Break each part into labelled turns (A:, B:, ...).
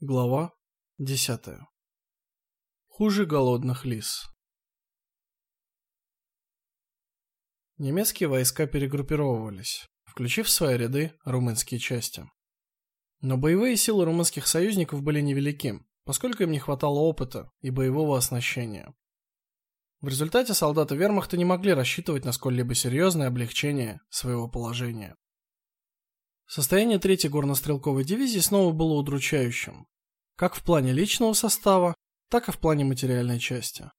A: Глава 10. Хуже голодных лис. Немецкие войска перегруппировывались, включив в свои ряды румынские части. Но боевые силы румынских союзников были невелики, поскольку им не хватало опыта и боевого оснащения. В результате солдаты Вермахта не могли рассчитывать на сколь-либо серьезное облегчение своего положения. Состояние третьей горнострелковой дивизии снова было удручающим, как в плане личного состава, так и в плане материальной части.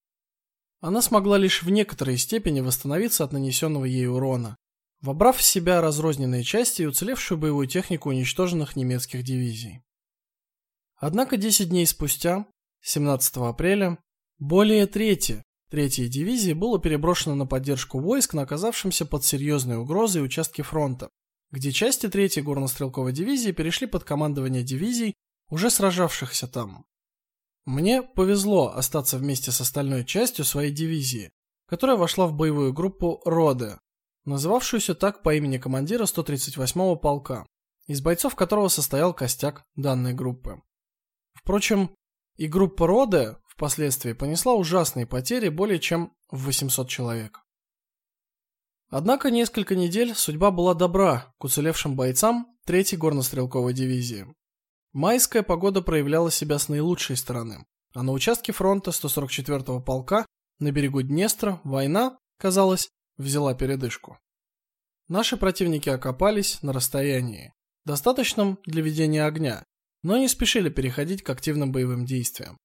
A: Она смогла лишь в некоторой степени восстановиться от нанесенного ей урона, вобрав в себя разрозненные части и уцелевшую боевую технику уничтоженных немецких дивизий. Однако 10 дней спустя, 17 апреля, более трети третьей дивизии было переброшено на поддержку войск на оказавшемся под серьезной угрозой участке фронта, где части 3-й горнострелковой дивизии перешли под командование дивизий, уже сражавшихся там. Мне повезло остаться вместе с остальной частью своей дивизии, которая вошла в боевую группу Роды, называвшуюся так по имени командира 138-го полка, из бойцов которого состоял костяк данной группы. Впрочем, и группа Роды впоследствии понесла ужасные потери более чем в 800 человек. Однако несколько недель судьба была добра к уцелевшим бойцам 3-й горнострелковой дивизии. Майская погода проявляла себя с наилучшей стороны, а на участке фронта 144-го полка на берегу Днестра война, казалось, взяла передышку. Наши противники окопались на расстоянии, достаточном для ведения огня, но не спешили переходить к активным боевым действиям.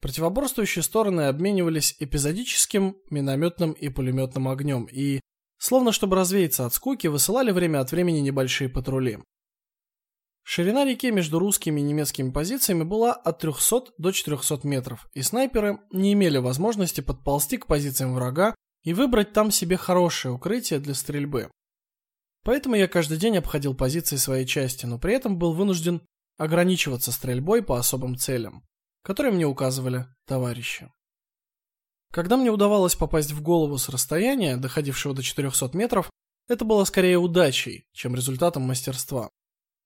A: Противоборствующие стороны обменивались эпизодическим минометным и пулеметным огнем и Словно чтобы развеяться от скуки, высылали время от времени небольшие патрули. Ширина реки между русскими и немецкими позициями была от 300 до 400 метров, и снайперы не имели возможности подползти к позициям врага и выбрать там себе хорошее укрытие для стрельбы. Поэтому я каждый день обходил позиции своей части, но при этом был вынужден ограничиваться стрельбой по особым целям, которые мне указывали товарищи. Когда мне удавалось попасть в голову с расстояния, доходившего до 400 метров, это было скорее удачей, чем результатом мастерства.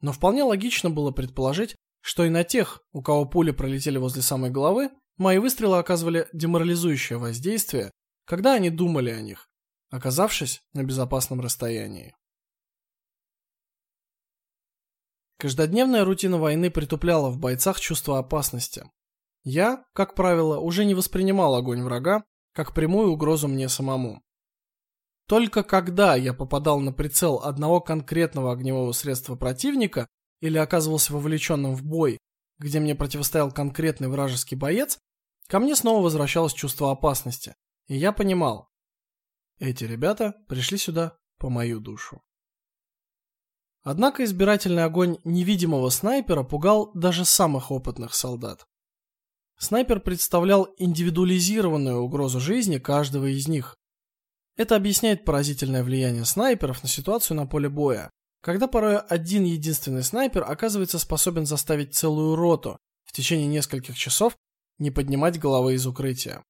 A: Но вполне логично было предположить, что и на тех, у кого пули пролетели возле самой головы, мои выстрелы оказывали деморализующее воздействие, когда они думали о них, оказавшись на безопасном расстоянии. Каждодневная рутина войны притупляла в бойцах чувство опасности. Я, как правило, уже не воспринимал огонь врага как прямую угрозу мне самому. Только когда я попадал на прицел одного конкретного огневого средства противника или оказывался вовлеченным в бой, где мне противостоял конкретный вражеский боец, ко мне снова возвращалось чувство опасности, и я понимал, эти ребята пришли сюда по мою душу. Однако избирательный огонь невидимого снайпера пугал даже самых опытных солдат. Снайпер представлял индивидуализированную угрозу жизни каждого из них. Это объясняет поразительное влияние снайперов на ситуацию на поле боя, когда порой один единственный снайпер оказывается способен заставить целую роту в течение нескольких часов не поднимать головы из укрытия.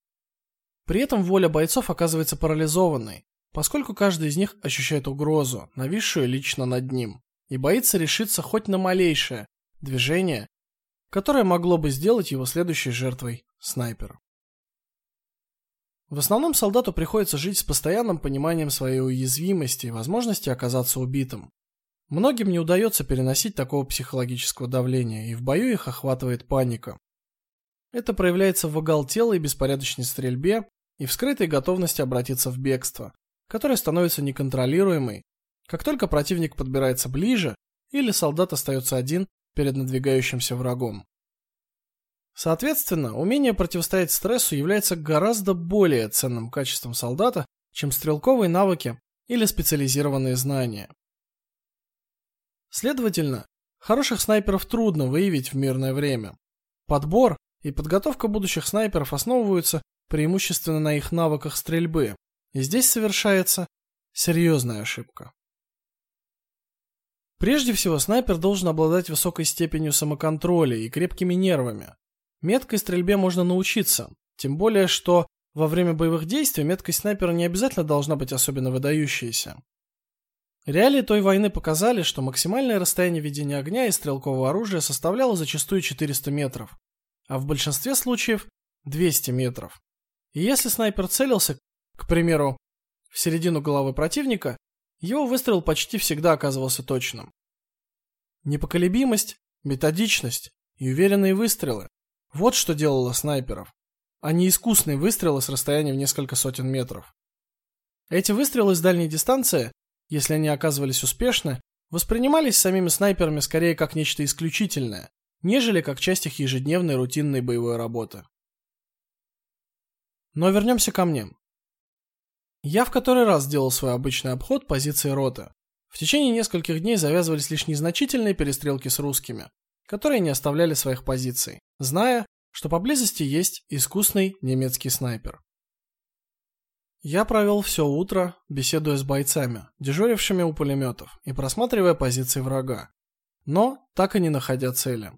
A: При этом воля бойцов оказывается парализованной, поскольку каждый из них ощущает угрозу, нависшую лично над ним, и боится решиться хоть на малейшее движение которое могло бы сделать его следующей жертвой снайпера. В основном солдату приходится жить с постоянным пониманием своей уязвимости и возможности оказаться убитым. Многим не удается переносить такого психологического давления, и в бою их охватывает паника. Это проявляется в оголтелой и беспорядочной стрельбе и в скрытой готовности обратиться в бегство, которое становится неконтролируемой, как только противник подбирается ближе или солдат остается один перед надвигающимся врагом. Соответственно, умение противостоять стрессу является гораздо более ценным качеством солдата, чем стрелковые навыки или специализированные знания. Следовательно, хороших снайперов трудно выявить в мирное время. Подбор и подготовка будущих снайперов основываются преимущественно на их навыках стрельбы, и здесь совершается серьезная ошибка. Прежде всего, снайпер должен обладать высокой степенью самоконтроля и крепкими нервами. Меткой стрельбе можно научиться, тем более что во время боевых действий меткость снайпера не обязательно должна быть особенно выдающейся. Реалии той войны показали, что максимальное расстояние ведения огня и стрелкового оружия составляло зачастую 400 метров, а в большинстве случаев 200 метров. И если снайпер целился, к примеру, в середину головы противника, его выстрел почти всегда оказывался точным. Непоколебимость, методичность и уверенные выстрелы вот что делало снайперов, а не искусные выстрелы с расстояния в несколько сотен метров. Эти выстрелы с дальней дистанции, если они оказывались успешны, воспринимались самими снайперами скорее как нечто исключительное, нежели как часть их ежедневной рутинной боевой работы. Но вернемся ко мне. Я в который раз сделал свой обычный обход позиции роты. В течение нескольких дней завязывались лишь незначительные перестрелки с русскими, которые не оставляли своих позиций, зная, что поблизости есть искусный немецкий снайпер. Я провел все утро, беседуя с бойцами, дежурившими у пулеметов, и просматривая позиции врага, но так и не находя цели.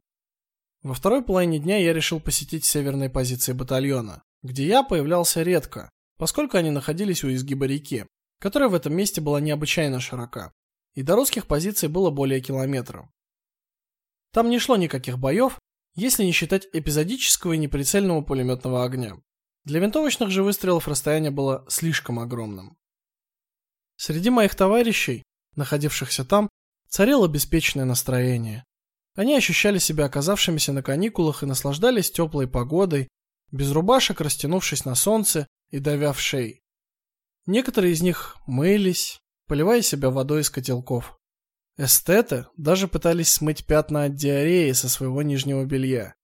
A: Во второй половине дня я решил посетить северные позиции батальона, где я появлялся редко, поскольку они находились у изгиба реки, которая в этом месте была необычайно широка, и до русских позиций было более километра. Там не шло никаких боев, если не считать эпизодического и неприцельного пулеметного огня. Для винтовочных же выстрелов расстояние было слишком огромным. Среди моих товарищей, находившихся там, царило беспечное настроение. Они ощущали себя оказавшимися на каникулах и наслаждались теплой погодой, без рубашек, растянувшись на солнце и давя в шеи. Некоторые из них мылись, поливая себя водой из котелков. Эстеты даже пытались смыть пятна от диареи со своего нижнего белья,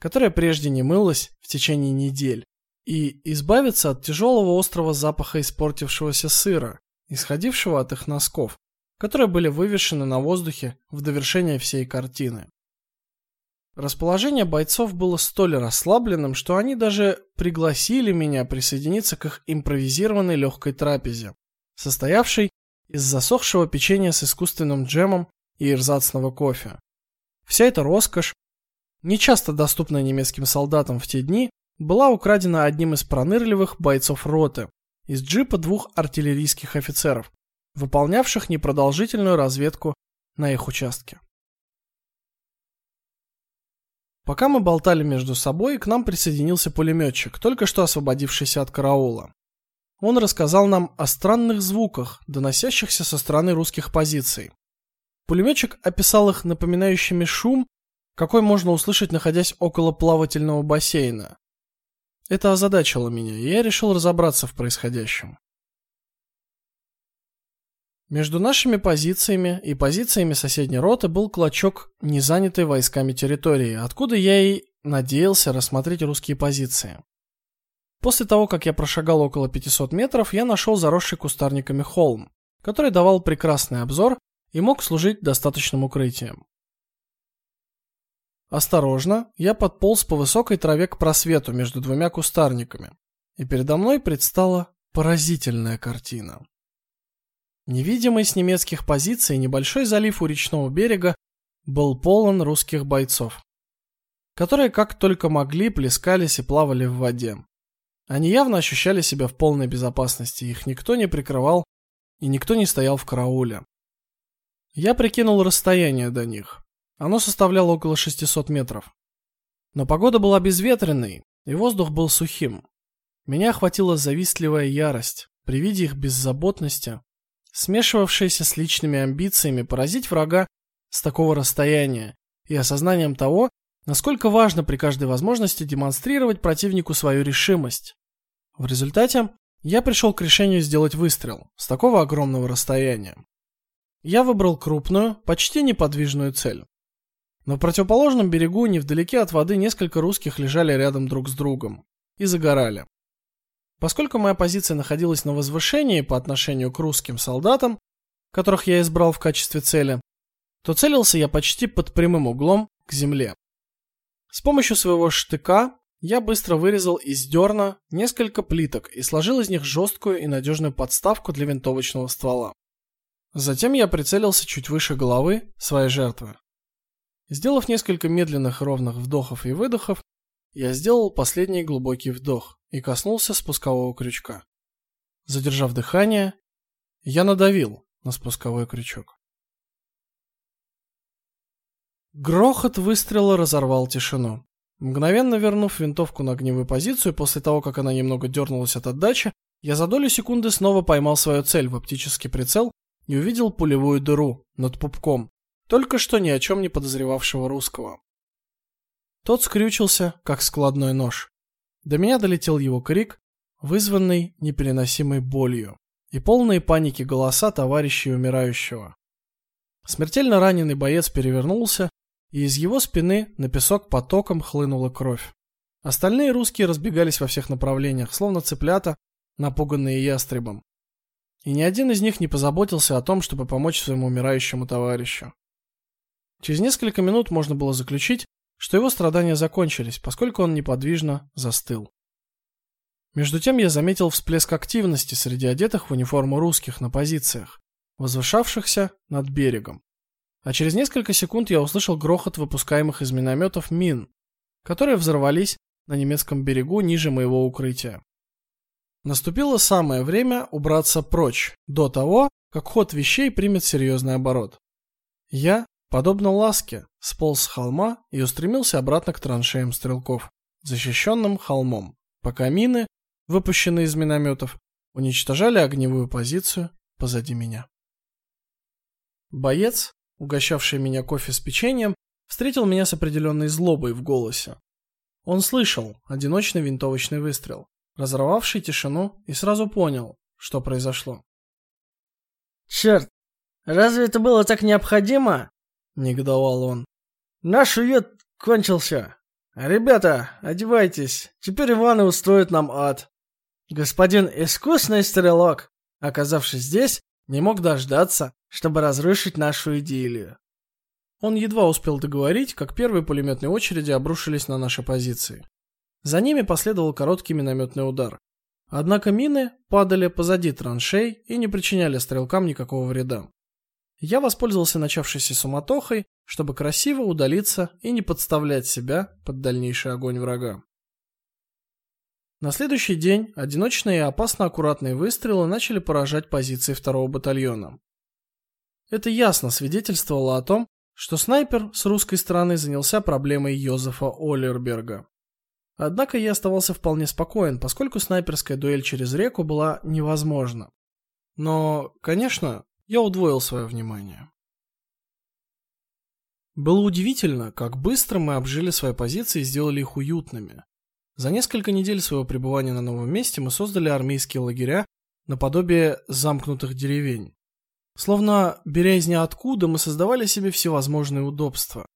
A: которое прежде не мылось в течение недель, и избавиться от тяжелого острого запаха испортившегося сыра, исходившего от их носков, которые были вывешены на воздухе в довершение всей картины. Расположение бойцов было столь расслабленным, что они даже пригласили меня присоединиться к их импровизированной легкой трапезе, состоявшей из засохшего печенья с искусственным джемом и эрзацного кофе. Вся эта роскошь, нечасто доступная немецким солдатам в те дни, была украдена одним из пронырливых бойцов роты из джипа двух артиллерийских офицеров, выполнявших непродолжительную разведку на их участке. Пока мы болтали между собой, к нам присоединился пулеметчик, только что освободившийся от караула. Он рассказал нам о странных звуках, доносящихся со стороны русских позиций. Пулеметчик описал их напоминающими шум, какой можно услышать, находясь около плавательного бассейна. Это озадачило меня, и я решил разобраться в происходящем. Между нашими позициями и позициями соседней роты был клочок незанятой войсками территории, откуда я и надеялся рассмотреть русские позиции. После того, как я прошагал около 500 метров, я нашел заросший кустарниками холм, который давал прекрасный обзор и мог служить достаточным укрытием. Осторожно, я подполз по высокой траве к просвету между двумя кустарниками, и передо мной предстала поразительная картина. Невидимый с немецких позиций небольшой залив у речного берега был полон русских бойцов, которые как только могли плескались и плавали в воде. Они явно ощущали себя в полной безопасности, их никто не прикрывал и никто не стоял в карауле. Я прикинул расстояние до них. Оно составляло около 600 метров. Но погода была безветренной, и воздух был сухим. Меня охватила завистливая ярость при виде их беззаботности смешивавшееся с личными амбициями поразить врага с такого расстояния и осознанием того, насколько важно при каждой возможности демонстрировать противнику свою решимость. В результате я пришел к решению сделать выстрел с такого огромного расстояния. Я выбрал крупную, почти неподвижную цель. На противоположном берегу, невдалеке от воды, несколько русских лежали рядом друг с другом и загорали. Поскольку моя позиция находилась на возвышении по отношению к русским солдатам, которых я избрал в качестве цели, то целился я почти под прямым углом к земле. С помощью своего штыка я быстро вырезал из дерна несколько плиток и сложил из них жесткую и надежную подставку для винтовочного ствола. Затем я прицелился чуть выше головы своей жертвы. Сделав несколько медленных ровных вдохов и выдохов, я сделал последний глубокий вдох и коснулся спускового крючка. Задержав дыхание, я надавил, на спусковой крючок. Грохот выстрела разорвал тишину. Мгновенно вернув винтовку на огневую позицию после того, как она немного дернулась от отдачи, я за долю секунды снова поймал свою цель в оптический прицел и увидел пулевую дыру над пупком, только что ни о чем не подозревавшего русского. Тот скрючился, как складной нож. До меня долетел его крик, вызванный непереносимой болью, и полные паники голоса товарищей умирающего. Смертельно раненый боец перевернулся, и из его спины на песок потоком хлынула кровь. Остальные русские разбегались во всех направлениях, словно цыплята, напуганные ястребом. И ни один из них не позаботился о том, чтобы помочь своему умирающему товарищу. Через несколько минут можно было заключить, что его страдания закончились, поскольку он неподвижно застыл. Между тем я заметил всплеск активности среди одетых в униформу русских на позициях, возвышавшихся над берегом. А через несколько секунд я услышал грохот выпускаемых из минометов мин, которые взорвались на немецком берегу ниже моего укрытия. Наступило самое время убраться прочь, до того, как ход вещей примет серьезный оборот. Я, подобно ласке, сполз с холма и устремился обратно к траншеям стрелков, защищенным холмом, пока мины, выпущенные из минометов, уничтожали огневую позицию позади меня. Боец, угощавший меня кофе с печеньем, встретил меня с определенной злобой в голосе. Он слышал одиночный винтовочный выстрел разорвавший тишину, и сразу понял, что произошло.
B: «Черт, разве это было так необходимо?» — негодовал он. «Наш уют кончился. Ребята, одевайтесь, теперь Иваны устроят нам ад». Господин искусный стрелок, оказавшись здесь, не мог дождаться, чтобы разрушить нашу идиллию.
A: Он едва успел договорить, как первые пулеметные очереди обрушились на наши позиции. За ними последовал короткий минометный удар. Однако мины падали позади траншей и не причиняли стрелкам никакого вреда. Я воспользовался начавшейся суматохой, чтобы красиво удалиться и не подставлять себя под дальнейший огонь врага. На следующий день одиночные и опасно аккуратные выстрелы начали поражать позиции второго батальона. Это ясно свидетельствовало о том, что снайпер с русской стороны занялся проблемой Йозефа Оллерберга. Однако я оставался вполне спокоен, поскольку снайперская дуэль через реку была невозможна. Но, конечно, я удвоил свое внимание. Было удивительно, как быстро мы обжили свои позиции и сделали их уютными. За несколько недель своего пребывания на новом месте мы создали армейские лагеря наподобие замкнутых деревень. Словно беря из ниоткуда, мы создавали себе всевозможные удобства.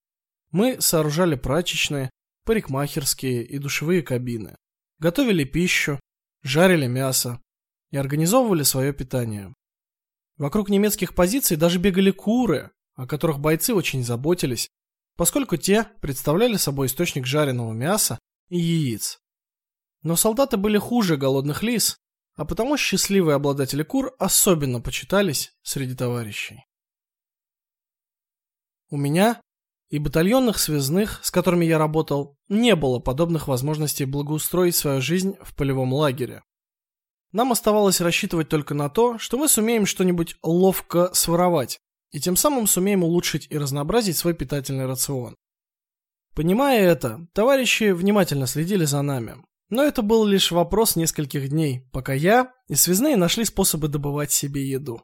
A: Мы сооружали прачечные, парикмахерские и душевые кабины. Готовили пищу, жарили мясо и организовывали свое питание. Вокруг немецких позиций даже бегали куры, о которых бойцы очень заботились, поскольку те представляли собой источник жареного мяса и яиц. Но солдаты были хуже голодных лис, а потому счастливые обладатели кур особенно почитались среди товарищей. У меня и батальонных связных, с которыми я работал, не было подобных возможностей благоустроить свою жизнь в полевом лагере. Нам оставалось рассчитывать только на то, что мы сумеем что-нибудь ловко своровать, и тем самым сумеем улучшить и разнообразить свой питательный рацион. Понимая это, товарищи внимательно следили за нами. Но это был лишь вопрос нескольких дней, пока я и связные нашли способы добывать себе еду.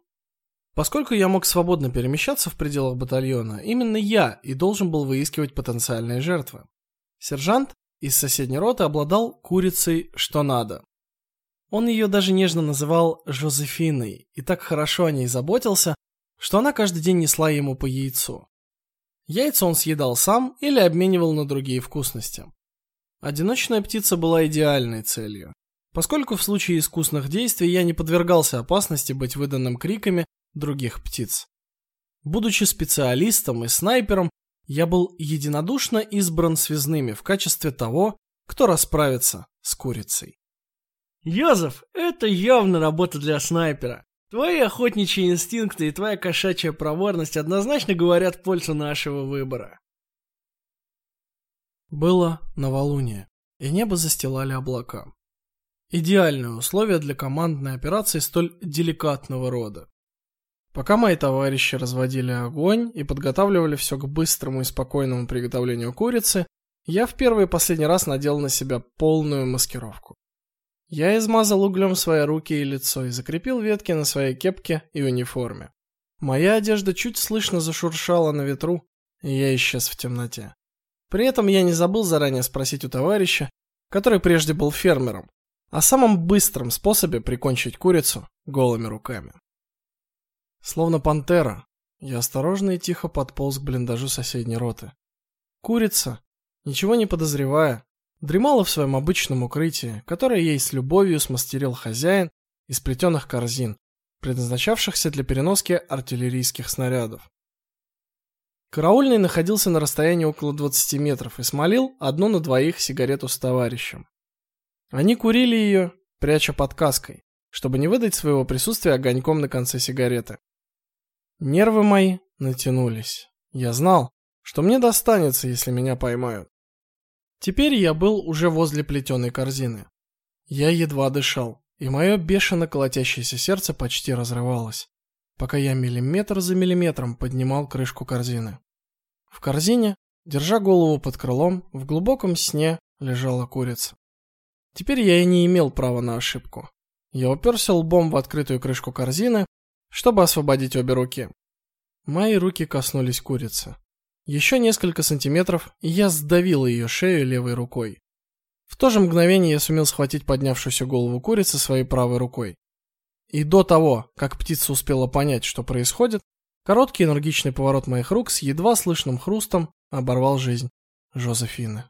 A: Поскольку я мог свободно перемещаться в пределах батальона, именно я и должен был выискивать потенциальные жертвы. Сержант из соседней роты обладал курицей что надо. Он ее даже нежно называл Жозефиной и так хорошо о ней заботился, что она каждый день несла ему по яйцу. Яйца он съедал сам или обменивал на другие вкусности. Одиночная птица была идеальной целью, поскольку в случае искусных действий я не подвергался опасности быть выданным криками других птиц. Будучи специалистом и снайпером, я был единодушно избран связными в качестве того, кто расправится с курицей.
B: Йозеф, это явно работа для снайпера. Твои охотничьи инстинкты и твоя кошачья проворность однозначно говорят в пользу нашего выбора.
A: Было новолуние, и небо застилали облака. Идеальные условия для командной операции столь деликатного рода. Пока мои товарищи разводили огонь и подготавливали все к быстрому и спокойному приготовлению курицы, я в первый и последний раз надел на себя полную маскировку. Я измазал углем свои руки и лицо и закрепил ветки на своей кепке и униформе. Моя одежда чуть слышно зашуршала на ветру, и я исчез в темноте. При этом я не забыл заранее спросить у товарища, который прежде был фермером, о самом быстром способе прикончить курицу голыми руками. Словно пантера, я осторожно и тихо подполз к блиндажу соседней роты. Курица, ничего не подозревая, дремала в своем обычном укрытии, которое ей с любовью смастерил хозяин из плетеных корзин, предназначавшихся для переноски артиллерийских снарядов. Караульный находился на расстоянии около 20 метров и смолил одну на двоих сигарету с товарищем. Они курили ее, пряча под каской, чтобы не выдать своего присутствия огоньком на конце сигареты. Нервы мои натянулись. Я знал, что мне достанется, если меня поймают. Теперь я был уже возле плетеной корзины. Я едва дышал, и мое бешено колотящееся сердце почти разрывалось, пока я миллиметр за миллиметром поднимал крышку корзины. В корзине, держа голову под крылом, в глубоком сне лежала курица. Теперь я и не имел права на ошибку. Я уперся лбом в открытую крышку корзины, чтобы освободить обе руки. Мои руки коснулись курицы. Еще несколько сантиметров, и я сдавил ее шею левой рукой. В то же мгновение я сумел схватить поднявшуюся голову курицы своей правой рукой. И до того, как птица успела понять, что происходит, короткий энергичный поворот моих рук с едва слышным хрустом оборвал жизнь Жозефины.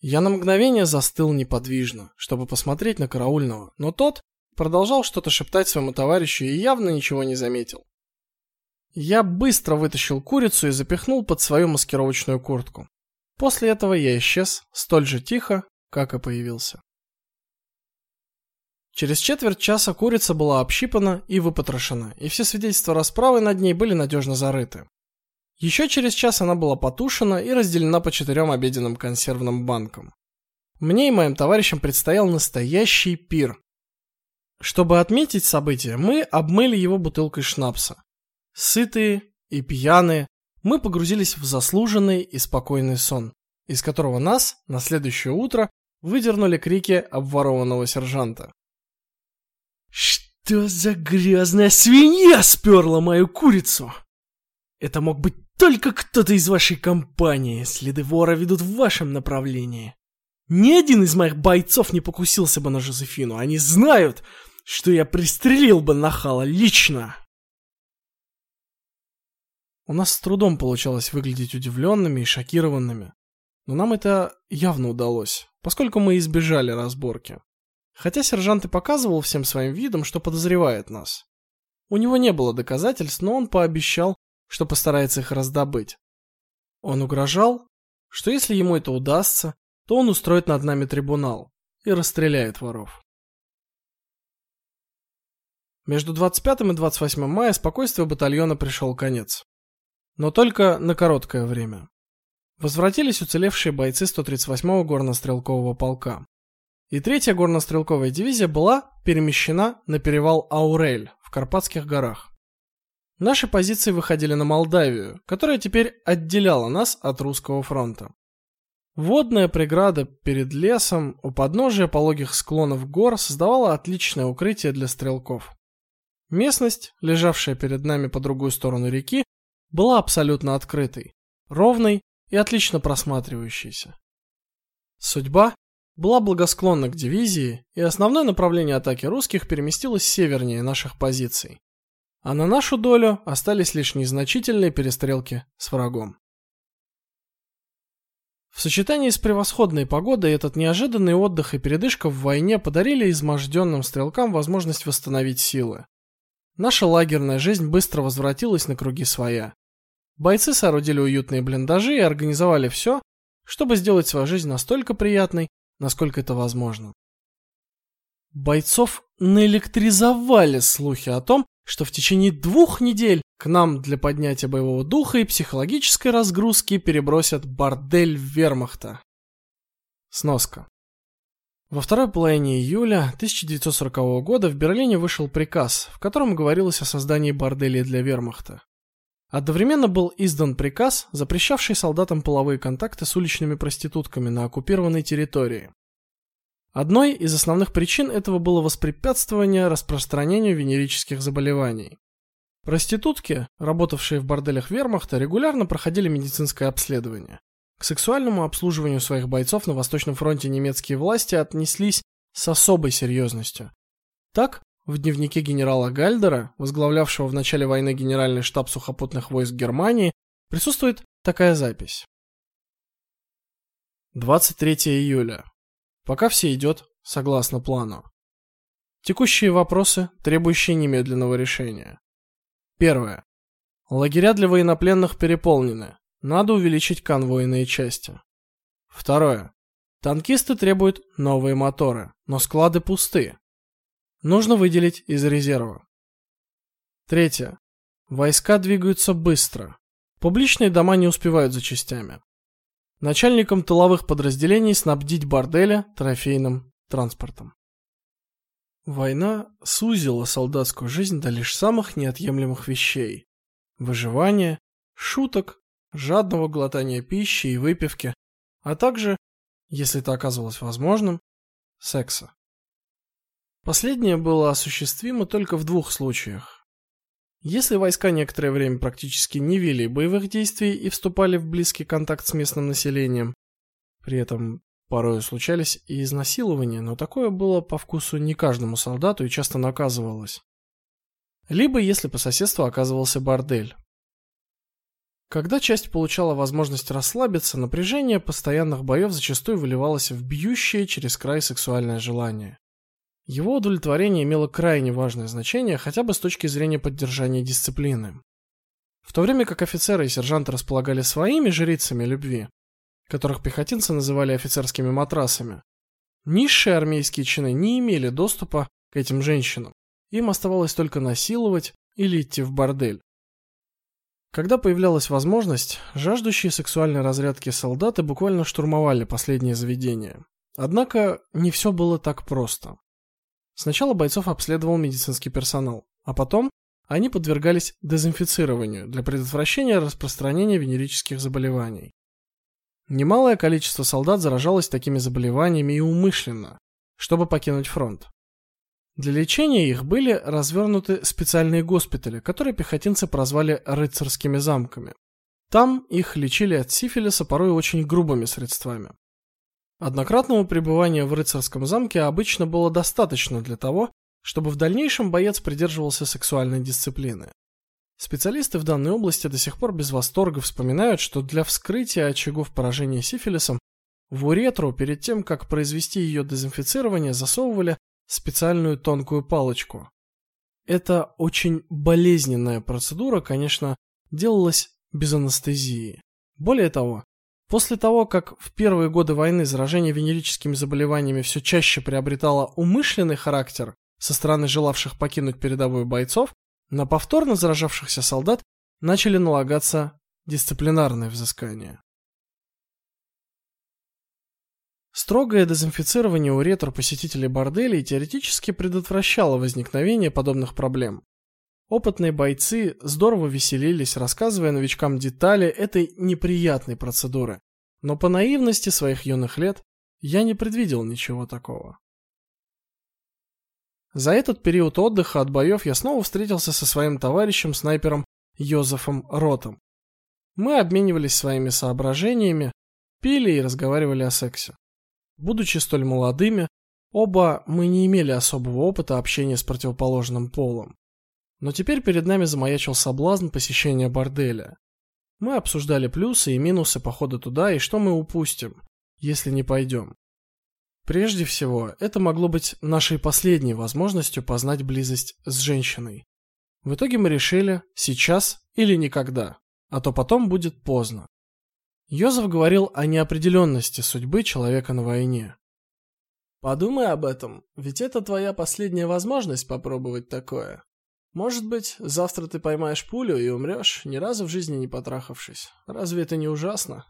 A: Я на мгновение застыл неподвижно, чтобы посмотреть на караульного, но тот продолжал что-то шептать своему товарищу и явно ничего не заметил. Я быстро вытащил курицу и запихнул под свою маскировочную куртку. После этого я исчез столь же тихо, как и появился. Через четверть часа курица была общипана и выпотрошена, и все свидетельства расправы над ней были надежно зарыты. Еще через час она была потушена и разделена по четырем обеденным консервным банкам. Мне и моим товарищам предстоял настоящий пир. Чтобы отметить событие, мы обмыли его бутылкой шнапса. Сытые и пьяные, мы погрузились в заслуженный и спокойный сон, из которого нас на следующее утро выдернули крики обворованного сержанта.
B: Что за грязная свинья сперла мою курицу? Это мог быть только кто-то из вашей компании. Следы вора ведут в вашем направлении. Ни один из моих бойцов не покусился бы на Жозефину. Они знают, что я пристрелил бы нахала лично.
A: У нас с трудом получалось выглядеть удивленными и шокированными. Но нам это явно удалось, поскольку мы избежали разборки. Хотя сержант и показывал всем своим видом, что подозревает нас. У него не было доказательств, но он пообещал, что постарается их раздобыть. Он угрожал, что если ему это удастся, то он устроит над нами трибунал и расстреляет воров. Между 25 и 28 мая спокойствию батальона пришел конец. Но только на короткое время. Возвратились уцелевшие бойцы 138-го горнострелкового полка. И третья горнострелковая дивизия была перемещена на перевал Аурель в Карпатских горах. Наши позиции выходили на Молдавию, которая теперь отделяла нас от русского фронта. Водная преграда перед лесом у подножия пологих склонов гор создавала отличное укрытие для стрелков. Местность, лежавшая перед нами по другую сторону реки, была абсолютно открытой, ровной и отлично просматривающейся. Судьба была благосклонна к дивизии, и основное направление атаки русских переместилось севернее наших позиций а на нашу долю остались лишь незначительные перестрелки с врагом. В сочетании с превосходной погодой этот неожиданный отдых и передышка в войне подарили изможденным стрелкам возможность восстановить силы. Наша лагерная жизнь быстро возвратилась на круги своя. Бойцы соорудили уютные блиндажи и организовали все, чтобы сделать свою жизнь настолько приятной, насколько это возможно. Бойцов наэлектризовали слухи о том, что в течение двух недель к нам для поднятия боевого духа и психологической разгрузки перебросят бордель Вермахта. Сноска. Во второй половине июля 1940 года в Берлине вышел приказ, в котором говорилось о создании борделей для вермахта. Одновременно был издан приказ, запрещавший солдатам половые контакты с уличными проститутками на оккупированной территории. Одной из основных причин этого было воспрепятствование распространению венерических заболеваний. Проститутки, работавшие в борделях Вермахта, регулярно проходили медицинское обследование. К сексуальному обслуживанию своих бойцов на Восточном фронте немецкие власти отнеслись с особой серьезностью. Так, в дневнике генерала Гальдера, возглавлявшего в начале войны Генеральный штаб сухопутных войск Германии, присутствует такая запись. 23 июля. Пока все идет согласно плану. Текущие вопросы, требующие немедленного решения. Первое. Лагеря для военнопленных переполнены. Надо увеличить конвойные части. Второе. Танкисты требуют новые моторы, но склады пусты. Нужно выделить из резерва. Третье. Войска двигаются быстро. Публичные дома не успевают за частями. Начальникам тыловых подразделений снабдить борделя трофейным транспортом. Война сузила солдатскую жизнь до лишь самых неотъемлемых вещей: выживания, шуток, жадного глотания пищи и выпивки, а также, если это оказывалось возможным, секса. Последнее было осуществимо только в двух случаях. Если войска некоторое время практически не вели боевых действий и вступали в близкий контакт с местным населением, при этом порой случались и изнасилования, но такое было по вкусу не каждому солдату и часто наказывалось. Либо если по соседству оказывался бордель. Когда часть получала возможность расслабиться, напряжение постоянных боев зачастую выливалось в бьющее через край сексуальное желание. Его удовлетворение имело крайне важное значение хотя бы с точки зрения поддержания дисциплины. В то время как офицеры и сержанты располагали своими жрицами любви, которых пехотинцы называли офицерскими матрасами, низшие армейские чины не имели доступа к этим женщинам. Им оставалось только насиловать или идти в бордель. Когда появлялась возможность, жаждущие сексуальной разрядки солдаты буквально штурмовали последние заведения. Однако не все было так просто. Сначала бойцов обследовал медицинский персонал, а потом они подвергались дезинфицированию для предотвращения распространения венерических заболеваний. Немалое количество солдат заражалось такими заболеваниями и умышленно, чтобы покинуть фронт. Для лечения их были развернуты специальные госпитали, которые пехотинцы прозвали рыцарскими замками. Там их лечили от сифилиса порой очень грубыми средствами. Однократного пребывания в рыцарском замке обычно было достаточно для того, чтобы в дальнейшем боец придерживался сексуальной дисциплины. Специалисты в данной области до сих пор без восторга вспоминают, что для вскрытия очагов поражения сифилисом в уретру перед тем, как произвести ее дезинфицирование, засовывали специальную тонкую палочку. Это очень болезненная процедура, конечно, делалась без анестезии. Более того, после того, как в первые годы войны заражение венерическими заболеваниями все чаще приобретало умышленный характер со стороны желавших покинуть передовую бойцов, на повторно заражавшихся солдат начали налагаться дисциплинарные взыскания. Строгое дезинфицирование уретр посетителей борделей теоретически предотвращало возникновение подобных проблем. Опытные бойцы здорово веселились, рассказывая новичкам детали этой неприятной процедуры. Но по наивности своих юных лет я не предвидел ничего такого. За этот период отдыха от боев я снова встретился со своим товарищем-снайпером Йозефом Ротом. Мы обменивались своими соображениями, пили и разговаривали о сексе. Будучи столь молодыми, оба мы не имели особого опыта общения с противоположным полом. Но теперь перед нами замаячил соблазн посещения борделя. Мы обсуждали плюсы и минусы похода туда и что мы упустим, если не пойдем. Прежде всего, это могло быть нашей последней возможностью познать близость с женщиной. В итоге мы решили сейчас или никогда, а то потом будет поздно. Йозеф говорил о неопределенности судьбы человека на войне. Подумай об этом, ведь это твоя последняя возможность попробовать такое. Может быть, завтра ты поймаешь пулю и умрешь, ни разу в жизни не потрахавшись. Разве это не ужасно?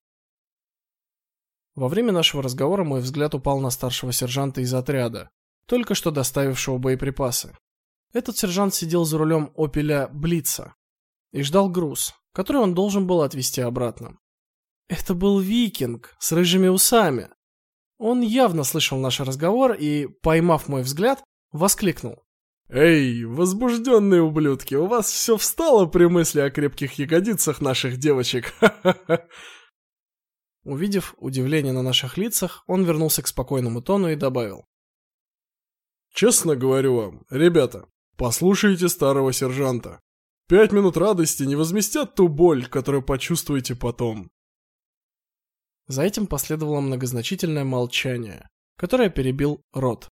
A: Во время нашего разговора мой взгляд упал на старшего сержанта из отряда, только что доставившего боеприпасы. Этот сержант сидел за рулем Опеля Блица и ждал груз, который он должен был отвезти обратно. Это был викинг с рыжими усами. Он явно слышал наш разговор и, поймав мой взгляд, воскликнул:
C: Эй, возбужденные ублюдки, у вас все встало при мысли о крепких ягодицах наших девочек.
A: Увидев удивление на наших лицах, он вернулся к спокойному тону и добавил:
C: Честно говорю вам, ребята, послушайте старого сержанта. Пять минут радости не возместят ту боль, которую почувствуете потом.
A: За этим последовало многозначительное молчание, которое перебил Рот.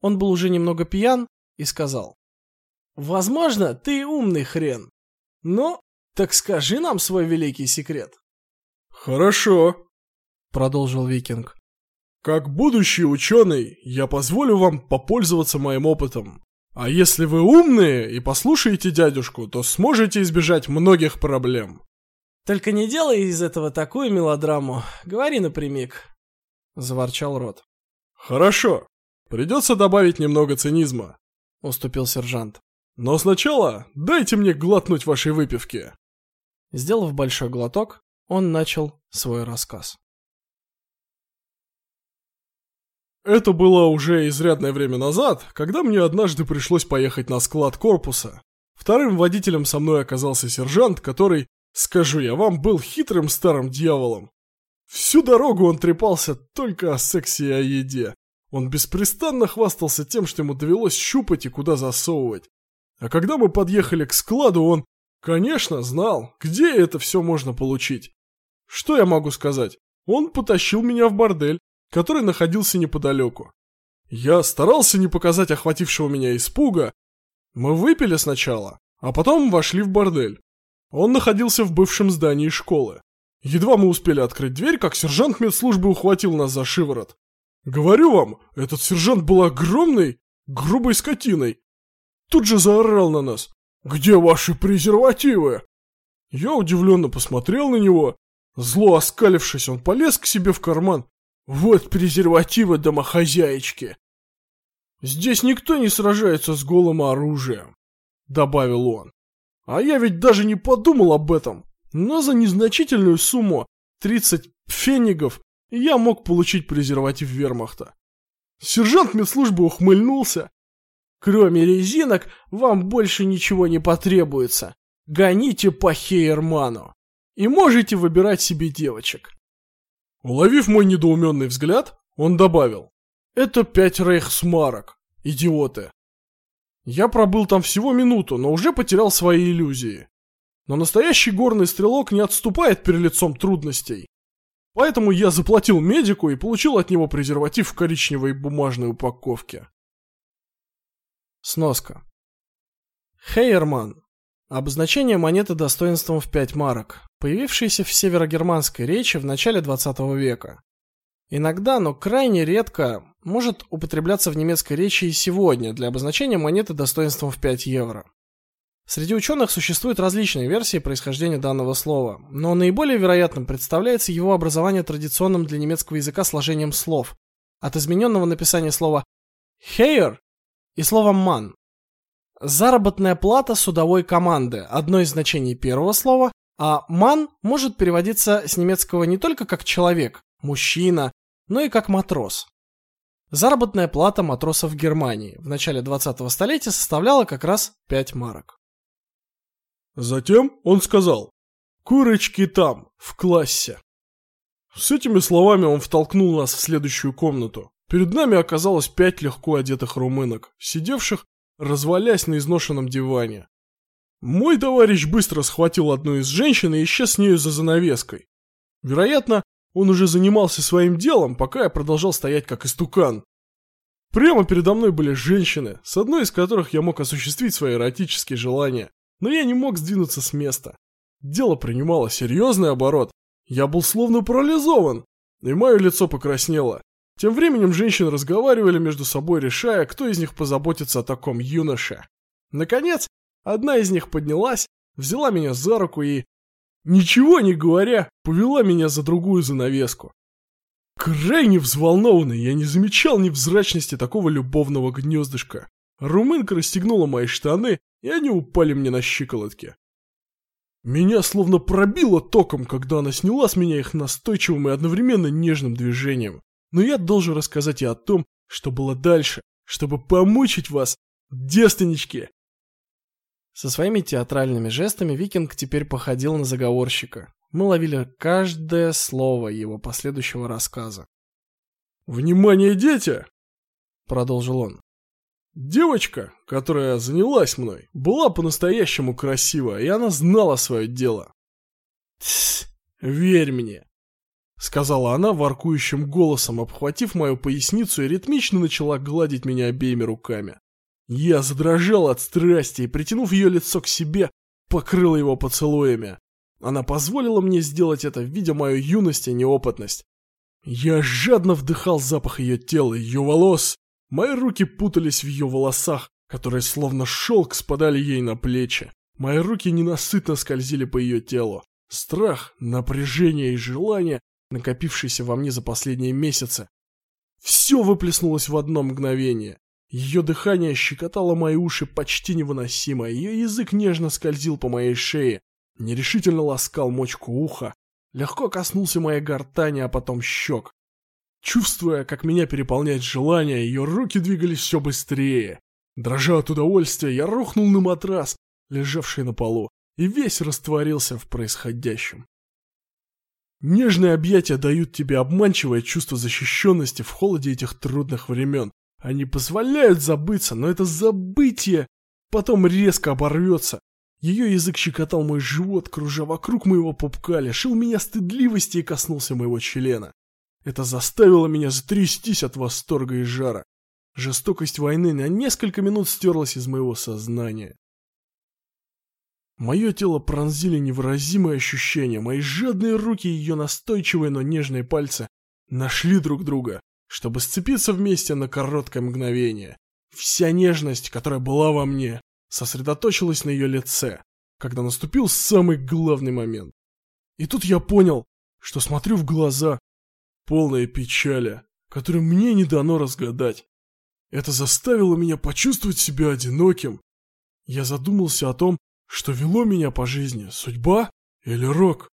A: Он был уже немного пьян и сказал: "Возможно, ты умный хрен. Но так скажи нам свой великий секрет".
C: Хорошо, продолжил викинг. Как будущий ученый, я позволю вам попользоваться моим опытом. А если вы умные и послушаете дядюшку, то сможете избежать многих проблем.
A: Только не делай из этого такую мелодраму. Говори напрямик, заворчал Рот.
C: Хорошо. Придется добавить немного цинизма, уступил сержант. Но сначала дайте мне глотнуть вашей выпивки.
A: Сделав большой глоток, он начал свой рассказ.
C: Это было уже изрядное время назад, когда мне однажды пришлось поехать на склад корпуса. Вторым водителем со мной оказался сержант, который, скажу я вам, был хитрым старым дьяволом. Всю дорогу он трепался только о сексе и о еде. Он беспрестанно хвастался тем, что ему довелось щупать и куда засовывать. А когда мы подъехали к складу, он, конечно, знал, где это все можно получить. Что я могу сказать? Он потащил меня в бордель, который находился неподалеку. Я старался не показать охватившего меня испуга. Мы выпили сначала, а потом вошли в бордель. Он находился в бывшем здании школы. Едва мы успели открыть дверь, как сержант медслужбы ухватил нас за шиворот. Говорю вам, этот сержант был огромной, грубой скотиной. Тут же заорал на нас. «Где ваши презервативы?» Я удивленно посмотрел на него. Зло оскалившись, он полез к себе в карман вот презервативы домохозяечки. Здесь никто не сражается с голым оружием, добавил он. А я ведь даже не подумал об этом. Но за незначительную сумму 30 пфенигов я мог получить презерватив вермахта. Сержант медслужбы ухмыльнулся. Кроме резинок, вам больше ничего не потребуется. Гоните по Хейерману. И можете выбирать себе девочек. Уловив мой недоуменный взгляд, он добавил. Это пять рейхсмарок, идиоты. Я пробыл там всего минуту, но уже потерял свои иллюзии. Но настоящий горный стрелок не отступает перед лицом трудностей. Поэтому я заплатил медику и получил от него презерватив в коричневой бумажной упаковке. Сноска. Хейерман. Обозначение монеты достоинством в 5 марок появившиеся в северогерманской речи в начале 20 века. Иногда, но крайне редко, может употребляться в немецкой речи и сегодня для обозначения монеты достоинством в 5 евро. Среди ученых существуют различные версии происхождения данного слова, но наиболее вероятным представляется его образование традиционным для немецкого языка сложением слов, от измененного написания слова «Heier» и слова «man». Заработная плата судовой команды – одно из значений первого слова, а ман может переводиться с немецкого не только как человек, мужчина, но и как матрос. Заработная плата матросов в Германии в начале 20-го столетия составляла как раз 5 марок. Затем он сказал: "Курочки там, в классе". С этими словами он втолкнул нас в следующую комнату. Перед нами оказалось пять легко одетых румынок, сидевших, развалясь на изношенном диване. Мой товарищ быстро схватил одну из женщин и исчез с нею за занавеской. Вероятно, он уже занимался своим делом, пока я продолжал стоять как истукан. Прямо передо мной были женщины, с одной из которых я мог осуществить свои эротические желания, но я не мог сдвинуться с места. Дело принимало серьезный оборот. Я был словно парализован, и мое лицо покраснело. Тем временем женщины разговаривали между собой, решая, кто из них позаботится о таком юноше. Наконец, Одна из них поднялась, взяла меня за руку и, ничего не говоря, повела меня за другую занавеску. Крайне взволнованный, я не замечал невзрачности такого любовного гнездышка. Румынка расстегнула мои штаны, и они упали мне на щиколотки. Меня словно пробило током, когда она сняла с меня их настойчивым и одновременно нежным движением. Но я должен рассказать и о том, что было дальше, чтобы помучить вас, девственнички.
A: Со своими театральными жестами Викинг теперь походил на заговорщика. Мы ловили каждое слово его последующего рассказа.
C: «Внимание, дети!» — продолжил он. Девочка, которая занялась мной, была по-настоящему красива, и она знала свое дело. «Тсс, верь мне», — сказала она воркующим голосом, обхватив мою поясницу и ритмично начала гладить меня обеими руками. Я задрожал от страсти и, притянув ее лицо к себе, покрыл его поцелуями. Она позволила мне сделать это, видя мою юность и неопытность. Я жадно вдыхал запах ее тела, ее волос, Мои руки путались в ее волосах, которые словно шелк спадали ей на плечи. Мои руки ненасытно скользили по ее телу. Страх, напряжение и желание, накопившиеся во мне за последние месяцы. Все выплеснулось в одно мгновение. Ее дыхание щекотало мои уши почти невыносимо, ее язык нежно скользил по моей шее, нерешительно ласкал мочку уха, легко коснулся моей гортани, а потом щек. Чувствуя, как меня переполняет желание, ее руки двигались все быстрее. Дрожа от удовольствия, я рухнул на матрас, лежавший на полу, и весь растворился в происходящем. Нежные объятия дают тебе обманчивое чувство защищенности в холоде этих трудных времен. Они позволяют забыться, но это забытие потом резко оборвется. Ее язык щекотал мой живот, кружа вокруг моего пупка, лишил меня стыдливости и коснулся моего члена. Это заставило меня затрястись от восторга и жара. Жестокость войны на несколько минут стерлась из моего сознания. Мое тело пронзили невыразимые ощущения, мои жадные руки и ее настойчивые, но нежные пальцы нашли друг друга, чтобы сцепиться вместе на короткое мгновение. Вся нежность, которая была во мне, сосредоточилась на ее лице, когда наступил самый главный момент. И тут я понял, что смотрю в глаза полная печали, которую мне не дано разгадать. Это заставило меня почувствовать себя одиноким. Я задумался о том, что вело меня по жизни, судьба или рок.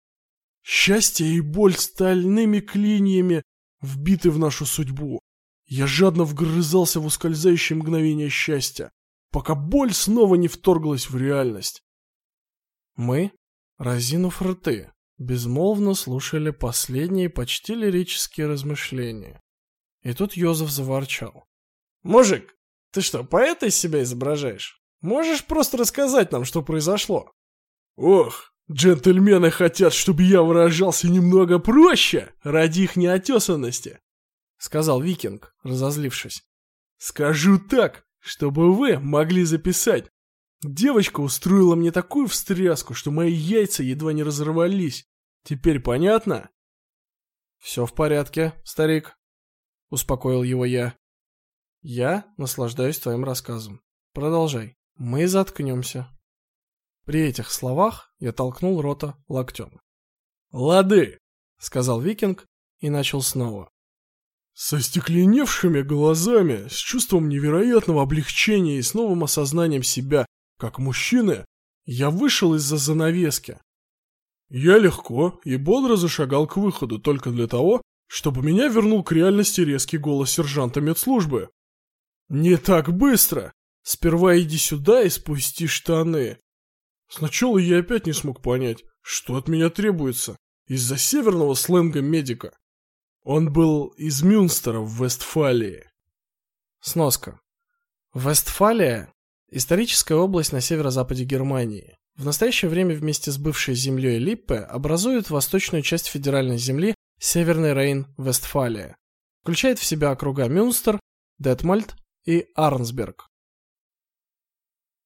C: Счастье и боль стальными клиньями вбиты в нашу судьбу. Я жадно вгрызался в ускользающее мгновение счастья, пока боль снова не вторглась в реальность.
A: Мы, разинув рты, безмолвно слушали последние почти лирические размышления. И тут Йозеф заворчал. «Мужик, ты что, поэта из себя изображаешь? Можешь просто рассказать нам, что произошло?»
C: «Ох, джентльмены хотят, чтобы я выражался немного проще, ради их неотесанности», — сказал Викинг, разозлившись. «Скажу так, чтобы вы могли записать. Девочка устроила мне такую встряску, что мои яйца едва не разорвались. Теперь понятно?
A: Все в порядке, старик, успокоил его я. Я наслаждаюсь твоим рассказом. Продолжай. Мы заткнемся. При этих словах я толкнул рота локтем.
C: «Лады!»
A: — сказал викинг и начал снова.
C: Со стекленевшими глазами, с чувством невероятного облегчения и с новым осознанием себя, как мужчины, я вышел из-за занавески, я легко и бодро зашагал к выходу только для того, чтобы меня вернул к реальности резкий голос сержанта медслужбы. «Не так быстро! Сперва иди сюда и спусти штаны!» Сначала я опять не смог понять, что от меня требуется, из-за северного сленга медика. Он был из Мюнстера в Вестфалии.
A: Сноска. Вестфалия – историческая область на северо-западе Германии. В настоящее время вместе с бывшей землей Липпе образуют восточную часть федеральной земли Северный Рейн-Вестфалия. Включает в себя округа Мюнстер, Детмальт и Арнсберг.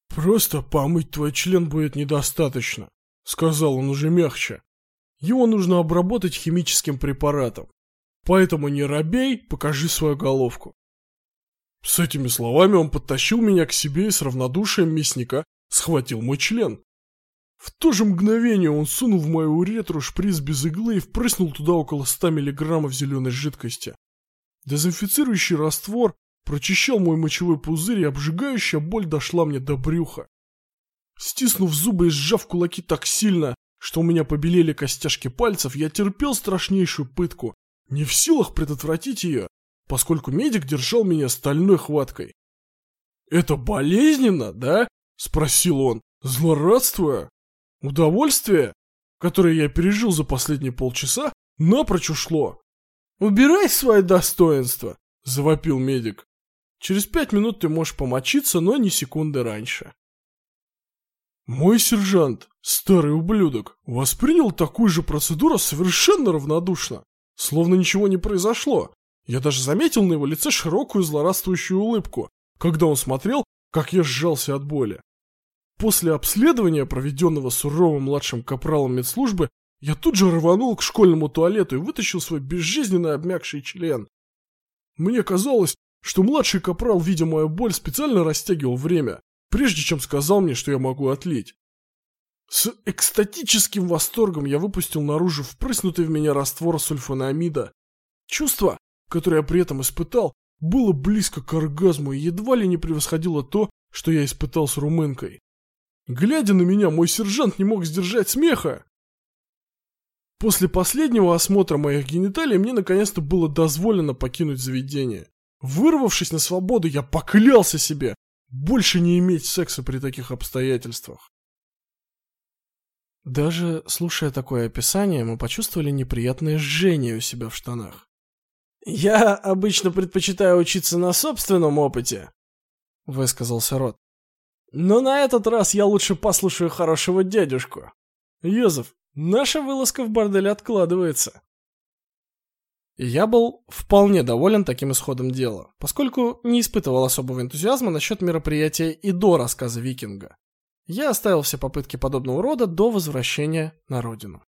C: «Просто помыть твой член будет недостаточно», — сказал он уже мягче. «Его нужно обработать химическим препаратом. Поэтому не робей, покажи свою головку». С этими словами он подтащил меня к себе и с равнодушием мясника схватил мой член. В то же мгновение он сунул в мою уретру шприц без иглы и впрыснул туда около 100 миллиграммов зеленой жидкости. Дезинфицирующий раствор прочищал мой мочевой пузырь, и обжигающая боль дошла мне до брюха. Стиснув зубы и сжав кулаки так сильно, что у меня побелели костяшки пальцев, я терпел страшнейшую пытку, не в силах предотвратить ее, поскольку медик держал меня стальной хваткой. «Это болезненно, да?» — спросил он, злорадствуя. Удовольствие, которое я пережил за последние полчаса, напрочь ушло. «Убирай свое достоинство!» — завопил медик. «Через пять минут ты можешь помочиться, но не секунды раньше». Мой сержант, старый ублюдок, воспринял такую же процедуру совершенно равнодушно, словно ничего не произошло. Я даже заметил на его лице широкую злорадствующую улыбку, когда он смотрел, как я сжался от боли. После обследования, проведенного суровым младшим капралом медслужбы, я тут же рванул к школьному туалету и вытащил свой безжизненно обмякший член. Мне казалось, что младший капрал, видя мою боль, специально растягивал время, прежде чем сказал мне, что я могу отлить. С экстатическим восторгом я выпустил наружу впрыснутый в меня раствор сульфанамида. Чувство, которое я при этом испытал, было близко к оргазму и едва ли не превосходило то, что я испытал с румынкой. Глядя на меня, мой сержант не мог сдержать смеха. После последнего осмотра моих гениталий мне наконец-то было дозволено покинуть заведение. Вырвавшись на свободу, я поклялся себе больше не иметь секса при таких обстоятельствах.
A: Даже слушая такое описание, мы почувствовали неприятное жжение у себя в штанах.
B: «Я обычно предпочитаю учиться на собственном опыте», — высказался Рот. «Но на этот раз я лучше послушаю хорошего дядюшку. Йозеф, Наша вылазка в бордель откладывается.
A: я был вполне доволен таким исходом дела, поскольку не испытывал особого энтузиазма насчет мероприятия и до рассказа викинга. Я оставил все попытки подобного рода до возвращения на родину.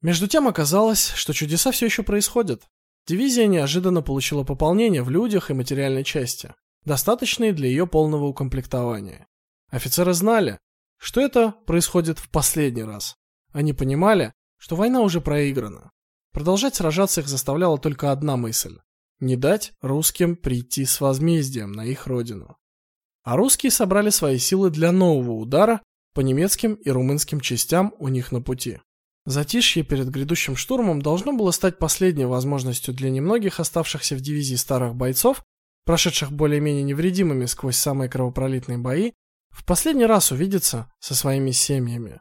A: Между тем оказалось, что чудеса все еще происходят. Дивизия неожиданно получила пополнение в людях и материальной части, достаточные для ее полного укомплектования. Офицеры знали, что это происходит в последний раз. Они понимали, что война уже проиграна. Продолжать сражаться их заставляла только одна мысль не дать русским прийти с возмездием на их родину. А русские собрали свои силы для нового удара по немецким и румынским частям у них на пути. Затишье перед грядущим штурмом должно было стать последней возможностью для немногих оставшихся в дивизии старых бойцов, прошедших более-менее невредимыми сквозь самые кровопролитные бои, в последний раз увидеться со своими семьями.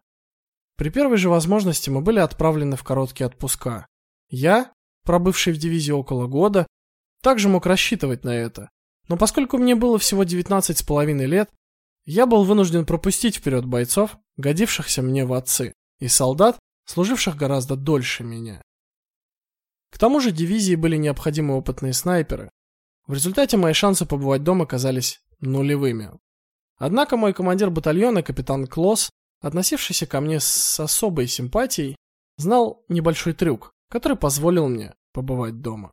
A: При первой же возможности мы были отправлены в короткие отпуска. Я, пробывший в дивизии около года, также мог рассчитывать на это. Но поскольку мне было всего девятнадцать с половиной лет, я был вынужден пропустить вперед бойцов, годившихся мне в отцы, и солдат, служивших гораздо дольше меня. К тому же дивизии были необходимы опытные снайперы. В результате мои шансы побывать дома казались нулевыми. Однако мой командир батальона, капитан Клосс, относившийся ко мне с особой симпатией, знал небольшой трюк, который позволил мне побывать дома.